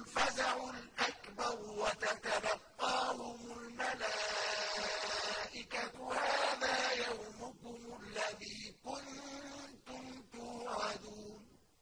الْفَزَعُ الْأَكْبَرُ وَتَتَبَعَ